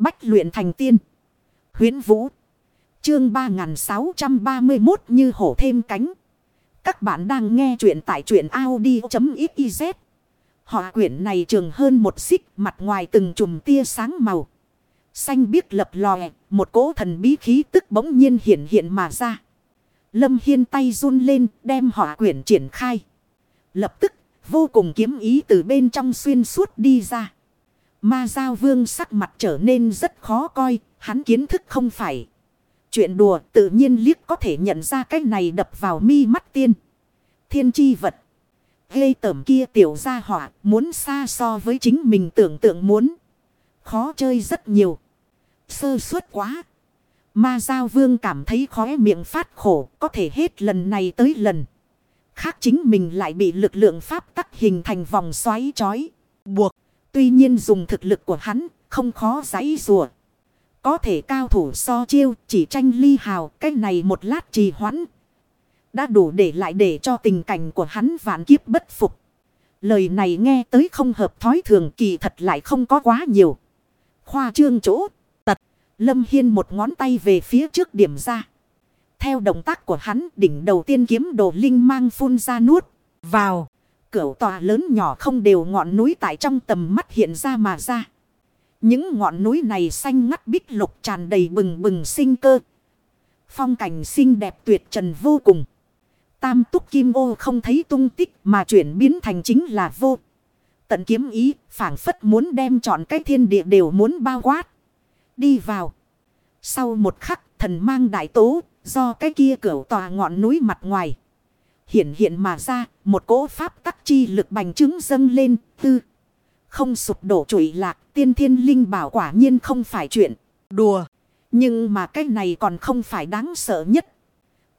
Bách luyện thành tiên. huyễn Vũ. Chương 3631 như hổ thêm cánh. Các bạn đang nghe truyện tại truyện Audi.xyz. Họ quyển này trường hơn một xích mặt ngoài từng chùm tia sáng màu. Xanh biếc lập lòe, một cỗ thần bí khí tức bỗng nhiên hiện hiện mà ra. Lâm Hiên tay run lên đem họ quyển triển khai. Lập tức, vô cùng kiếm ý từ bên trong xuyên suốt đi ra. Ma Giao Vương sắc mặt trở nên rất khó coi, hắn kiến thức không phải. Chuyện đùa tự nhiên liếc có thể nhận ra cái này đập vào mi mắt tiên. Thiên chi vật. Gây tẩm kia tiểu gia hỏa muốn xa so với chính mình tưởng tượng muốn. Khó chơi rất nhiều. Sơ suất quá. Ma Giao Vương cảm thấy khóe miệng phát khổ có thể hết lần này tới lần. Khác chính mình lại bị lực lượng pháp tắc hình thành vòng xoáy chói, buộc. Tuy nhiên dùng thực lực của hắn không khó giấy rùa. Có thể cao thủ so chiêu chỉ tranh ly hào cái này một lát trì hoãn. Đã đủ để lại để cho tình cảnh của hắn vạn kiếp bất phục. Lời này nghe tới không hợp thói thường kỳ thật lại không có quá nhiều. Khoa trương chỗ, tật, lâm hiên một ngón tay về phía trước điểm ra. Theo động tác của hắn đỉnh đầu tiên kiếm đồ linh mang phun ra nuốt, vào. Cửu tòa lớn nhỏ không đều ngọn núi tại trong tầm mắt hiện ra mà ra. Những ngọn núi này xanh ngắt bích lục tràn đầy bừng bừng sinh cơ. Phong cảnh xinh đẹp tuyệt trần vô cùng. Tam túc kim ô không thấy tung tích mà chuyển biến thành chính là vô. Tận kiếm ý, phảng phất muốn đem chọn cái thiên địa đều muốn bao quát. Đi vào. Sau một khắc, thần mang đại tố, do cái kia cửa tòa ngọn núi mặt ngoài. Hiện hiện mà ra, một cỗ pháp tắc chi lực bành trướng dâng lên, tư. Không sụp đổ trụi lạc, tiên thiên linh bảo quả nhiên không phải chuyện đùa. Nhưng mà cái này còn không phải đáng sợ nhất.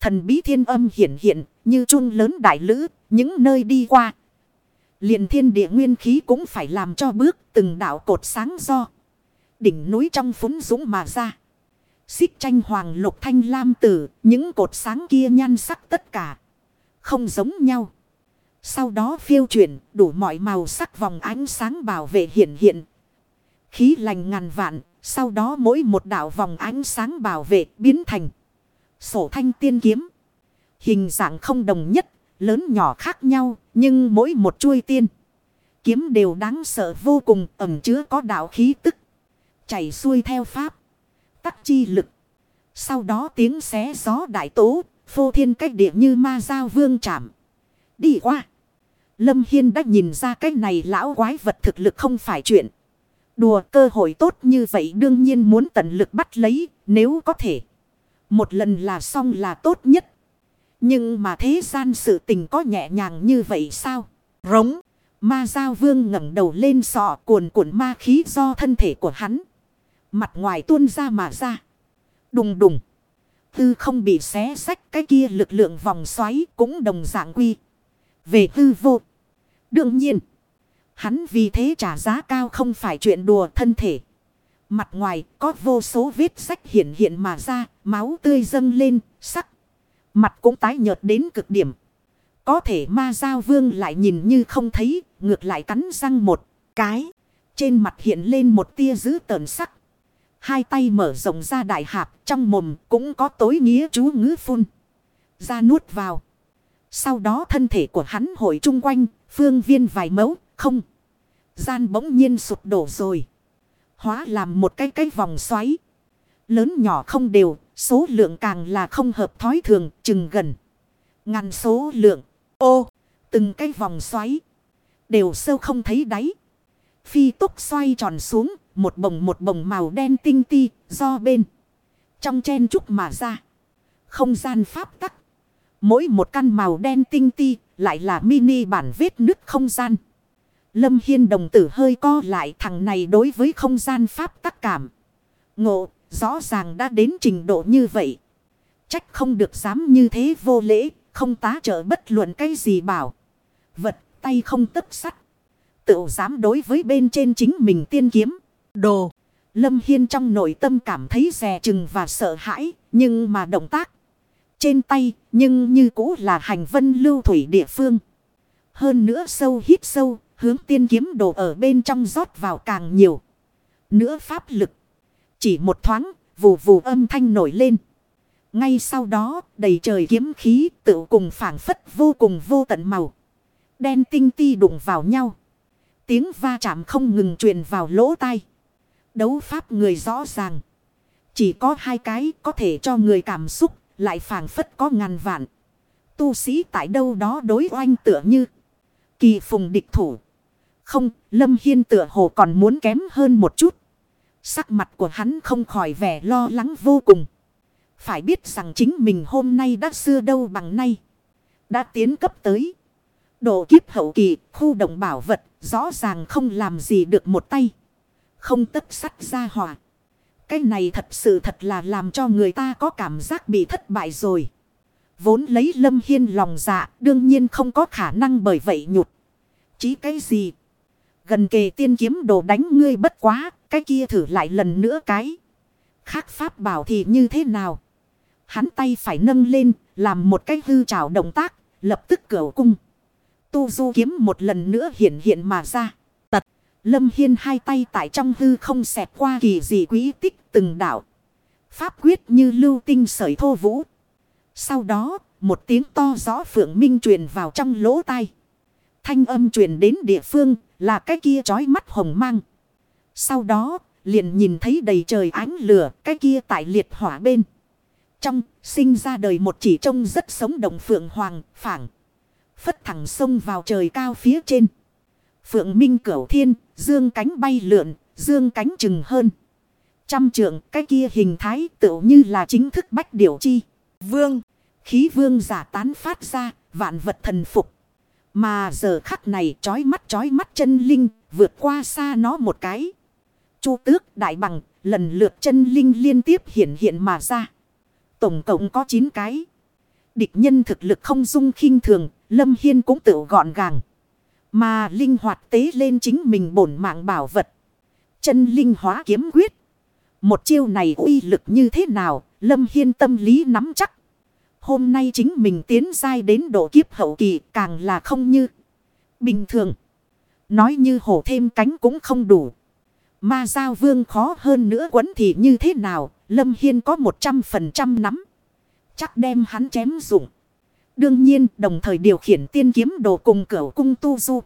Thần bí thiên âm hiện hiện, như chung lớn đại lữ, những nơi đi qua. liền thiên địa nguyên khí cũng phải làm cho bước từng đạo cột sáng do. Đỉnh núi trong phúng dũng mà ra. Xích tranh hoàng lục thanh lam tử, những cột sáng kia nhan sắc tất cả. Không giống nhau. Sau đó phiêu chuyển, đủ mọi màu sắc vòng ánh sáng bảo vệ hiện hiện. Khí lành ngàn vạn. Sau đó mỗi một đạo vòng ánh sáng bảo vệ biến thành. Sổ thanh tiên kiếm. Hình dạng không đồng nhất. Lớn nhỏ khác nhau. Nhưng mỗi một chuôi tiên. Kiếm đều đáng sợ vô cùng ẩm chứa có đạo khí tức. Chảy xuôi theo pháp. Tắc chi lực. Sau đó tiếng xé gió đại tố. Phô thiên cách địa như ma giao vương chạm. Đi qua. Lâm Hiên đã nhìn ra cái này lão quái vật thực lực không phải chuyện. Đùa cơ hội tốt như vậy đương nhiên muốn tận lực bắt lấy, nếu có thể. Một lần là xong là tốt nhất. Nhưng mà thế gian sự tình có nhẹ nhàng như vậy sao? Rống. Ma Giao Vương ngẩng đầu lên sọ cuồn cuộn ma khí do thân thể của hắn. Mặt ngoài tuôn ra mà ra. Đùng đùng. Tư không bị xé sách cái kia lực lượng vòng xoáy cũng đồng dạng quy. Về tư vô. Đương nhiên. Hắn vì thế trả giá cao không phải chuyện đùa thân thể. Mặt ngoài có vô số vết sách hiện hiện mà ra. Máu tươi dâng lên. Sắc. Mặt cũng tái nhợt đến cực điểm. Có thể ma giao vương lại nhìn như không thấy. Ngược lại cắn răng một cái. Trên mặt hiện lên một tia dữ tợn sắc. Hai tay mở rộng ra đại hạp trong mồm cũng có tối nghĩa chú ngữ phun. Ra nuốt vào. Sau đó thân thể của hắn hội chung quanh, phương viên vài mẫu, không. Gian bỗng nhiên sụp đổ rồi. Hóa làm một cái cái vòng xoáy. Lớn nhỏ không đều, số lượng càng là không hợp thói thường, chừng gần. Ngàn số lượng. Ô, từng cái vòng xoáy. Đều sâu không thấy đáy. Phi túc xoay tròn xuống, một bồng một bồng màu đen tinh ti, do bên. Trong chen trúc mà ra. Không gian pháp tắc. Mỗi một căn màu đen tinh ti, lại là mini bản vết nứt không gian. Lâm Hiên đồng tử hơi co lại thằng này đối với không gian pháp tắc cảm. Ngộ, rõ ràng đã đến trình độ như vậy. Trách không được dám như thế vô lễ, không tá trợ bất luận cái gì bảo. Vật, tay không tấp sắt. Tự dám đối với bên trên chính mình tiên kiếm. Đồ. Lâm Hiên trong nội tâm cảm thấy rè chừng và sợ hãi. Nhưng mà động tác. Trên tay. Nhưng như cũ là hành vân lưu thủy địa phương. Hơn nữa sâu hít sâu. Hướng tiên kiếm đồ ở bên trong rót vào càng nhiều. Nữa pháp lực. Chỉ một thoáng, vù vù âm thanh nổi lên. Ngay sau đó, đầy trời kiếm khí tự cùng phản phất vô cùng vô tận màu. Đen tinh ti đụng vào nhau. Tiếng va chạm không ngừng truyền vào lỗ tai. Đấu pháp người rõ ràng. Chỉ có hai cái có thể cho người cảm xúc, lại phản phất có ngàn vạn. Tu sĩ tại đâu đó đối oanh tựa như. Kỳ phùng địch thủ. Không, Lâm Hiên tựa hồ còn muốn kém hơn một chút. Sắc mặt của hắn không khỏi vẻ lo lắng vô cùng. Phải biết rằng chính mình hôm nay đã xưa đâu bằng nay. Đã tiến cấp tới. Độ kiếp hậu kỳ, khu động bảo vật, rõ ràng không làm gì được một tay. Không tất sắt ra hỏa. Cái này thật sự thật là làm cho người ta có cảm giác bị thất bại rồi. Vốn lấy Lâm Hiên lòng dạ, đương nhiên không có khả năng bởi vậy nhụt. Chí cái gì? Gần kề tiên kiếm đồ đánh ngươi bất quá, cái kia thử lại lần nữa cái. Khác pháp bảo thì như thế nào? Hắn tay phải nâng lên, làm một cái hư trào động tác, lập tức cửa cung. Tu du kiếm một lần nữa hiện hiện mà ra. Lâm Hiên hai tay tại trong hư không xẹt qua kỳ dị quý tích từng đạo. Pháp quyết như lưu tinh sởi thô vũ. Sau đó, một tiếng to rõ phượng minh truyền vào trong lỗ tai. Thanh âm truyền đến địa phương là cái kia trói mắt hồng mang. Sau đó, liền nhìn thấy đầy trời ánh lửa, cái kia tại liệt hỏa bên. Trong, sinh ra đời một chỉ trông rất sống động phượng hoàng, phảng. Phất thẳng sông vào trời cao phía trên. Phượng minh cửu thiên, dương cánh bay lượn, dương cánh chừng hơn. Trăm trượng, cái kia hình thái tựu như là chính thức bách điểu chi. Vương, khí vương giả tán phát ra, vạn vật thần phục. Mà giờ khắc này trói mắt trói mắt chân linh, vượt qua xa nó một cái. Chu tước đại bằng, lần lượt chân linh liên tiếp hiện hiện mà ra. Tổng cộng có 9 cái. Địch nhân thực lực không dung khinh thường, Lâm Hiên cũng tự gọn gàng. Mà linh hoạt tế lên chính mình bổn mạng bảo vật. Chân linh hóa kiếm quyết. Một chiêu này uy lực như thế nào, Lâm Hiên tâm lý nắm chắc. Hôm nay chính mình tiến dai đến độ kiếp hậu kỳ càng là không như bình thường. Nói như hổ thêm cánh cũng không đủ. Ma giao vương khó hơn nữa quấn thì như thế nào, Lâm Hiên có 100% nắm. Chắc đem hắn chém dụng. Đương nhiên đồng thời điều khiển tiên kiếm đồ cùng cửa cung tu du.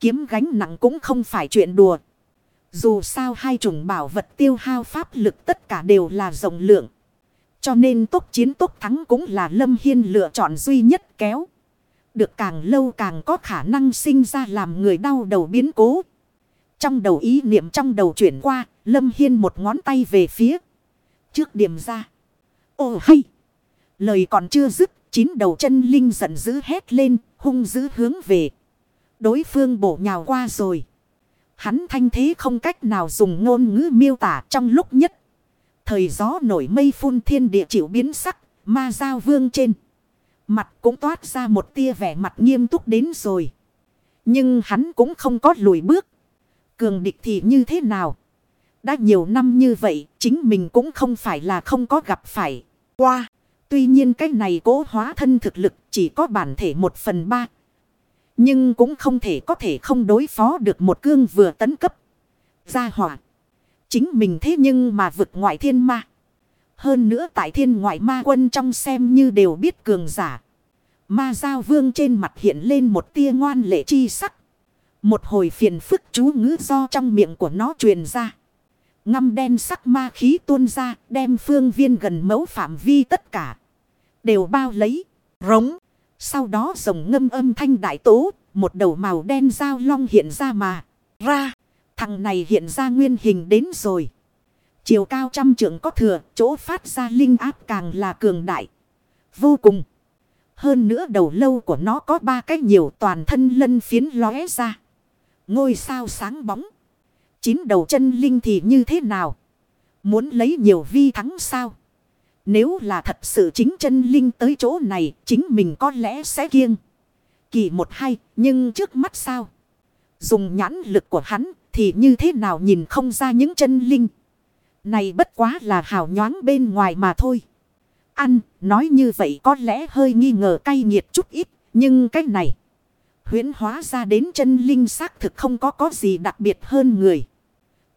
Kiếm gánh nặng cũng không phải chuyện đùa. Dù sao hai chủng bảo vật tiêu hao pháp lực tất cả đều là rộng lượng. Cho nên tốt chiến tốt thắng cũng là Lâm Hiên lựa chọn duy nhất kéo. Được càng lâu càng có khả năng sinh ra làm người đau đầu biến cố. Trong đầu ý niệm trong đầu chuyển qua, Lâm Hiên một ngón tay về phía. Trước điểm ra. Ồ hay! Lời còn chưa dứt, chín đầu chân linh giận dữ hét lên, hung dữ hướng về. Đối phương bổ nhào qua rồi. Hắn thanh thế không cách nào dùng ngôn ngữ miêu tả trong lúc nhất. Thời gió nổi mây phun thiên địa chịu biến sắc, ma giao vương trên. Mặt cũng toát ra một tia vẻ mặt nghiêm túc đến rồi. Nhưng hắn cũng không có lùi bước. Cường địch thì như thế nào? Đã nhiều năm như vậy, chính mình cũng không phải là không có gặp phải. Qua, tuy nhiên cái này cố hóa thân thực lực chỉ có bản thể một phần ba. Nhưng cũng không thể có thể không đối phó được một cương vừa tấn cấp. Gia hỏa. Chính mình thế nhưng mà vực ngoại thiên ma. Hơn nữa tại thiên ngoại ma quân trong xem như đều biết cường giả. Ma giao vương trên mặt hiện lên một tia ngoan lệ chi sắc. Một hồi phiền phức chú ngữ do trong miệng của nó truyền ra. Ngâm đen sắc ma khí tuôn ra đem phương viên gần mẫu phạm vi tất cả. Đều bao lấy, rống. Sau đó rồng ngâm âm thanh đại tố, một đầu màu đen dao long hiện ra mà, ra. Thằng này hiện ra nguyên hình đến rồi. Chiều cao trăm trượng có thừa, chỗ phát ra linh áp càng là cường đại. Vô cùng. Hơn nữa đầu lâu của nó có ba cái nhiều toàn thân lân phiến lóe ra. Ngôi sao sáng bóng. Chín đầu chân linh thì như thế nào? Muốn lấy nhiều vi thắng sao? Nếu là thật sự chính chân linh tới chỗ này, chính mình có lẽ sẽ kiêng. Kỳ một hay, nhưng trước mắt sao? Dùng nhãn lực của hắn thì như thế nào nhìn không ra những chân linh. Này bất quá là hào nhoáng bên ngoài mà thôi. Ăn, nói như vậy có lẽ hơi nghi ngờ cay nghiệt chút ít, nhưng cái này. huyễn hóa ra đến chân linh xác thực không có có gì đặc biệt hơn người.